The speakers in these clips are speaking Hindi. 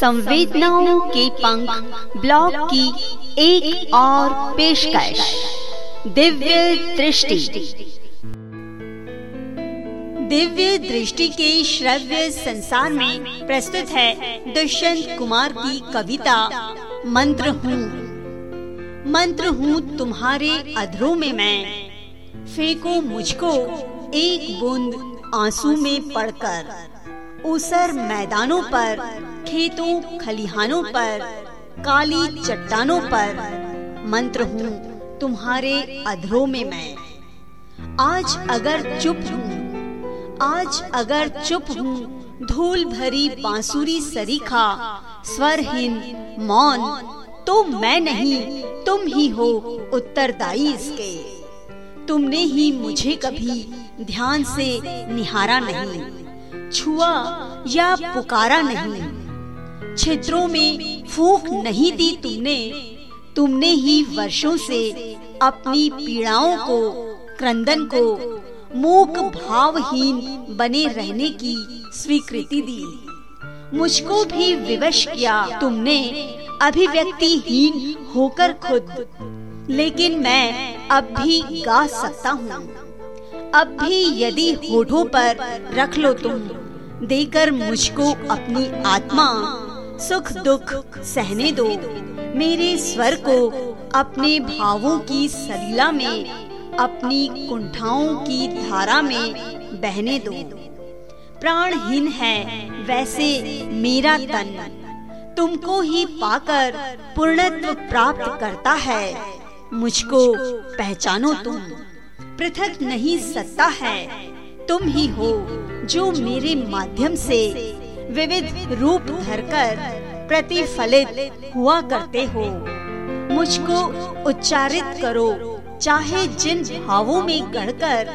संवेदनाओं के पंख ब्लॉग की एक और पेशकश। दिव्य दृष्टि। दिव्य दृष्टि के श्रव्य संसार में प्रस्तुत है दुष्यंत कुमार की कविता, मंत्र हूँ। मंत्र हूँ तुम्हारे अधरों में मैं। फेंको मुझको एक बूंद आँसू में पड़कर ऊसर मैदानों पर खेतों, खलिहानों पर, काली चट्टानों पर, मंत्र हूँ, तुम्हारे अधरों में मैं। आज अगर चुप हूँ, आज अगर चुप हूँ, धूल भरी बांसुरी सरीखा, स्वरहीन मौन तो मैं नहीं, तुम ही हो उत्तरदायी इसके। तुमने ही मुझे कभी ध्यान से निहारा नहीं, छुआ या पुकारा नहीं। छिद्रों में फूक नहीं दी तुमने। तुमने ही वर्षों से अपनी पीड़ाओं को, क्रंदन को मूक भावहीन बने रहने की स्वीकृति दी। मुझको भी विवश किया तुमने, अभिव्यक्तिहीन होकर खुद। लेकिन मैं अब भी गा सकता हूँ। अब भी यदि होठों पर रख लो तुम, देकर मुझको अपनी आत्मा सुख दुख सहने दो। मेरे स्वर को अपने भावों की सलीला में, अपनी कुंठाओं की धारा में बहने दो। प्राणहीन है वैसे मेरा तन, तुमको ही पाकर पूर्णत्व प्राप्त करता है। मुझको पहचानो तुम, पृथक नहीं सकता है। तुम ही हो जो मेरे माध्यम से विविध रूप धरकर प्रतिफलित हुआ करते हो। मुझको उच्चारित करो, चाहे जिन भावों में गढ़कर।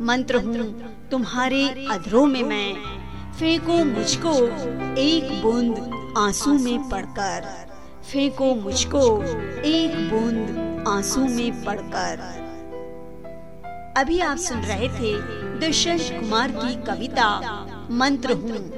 मंत्र हूँ, तुम्हारे अधरों में मैं। फेंको मुझको एक बूंद आँसू में पड़कर। फेंको मुझको एक बूंद आँसू में पड़कर। अभी आप सुन रहे थे दुष्यंत कुमार की कविता, मंत्र हूँ।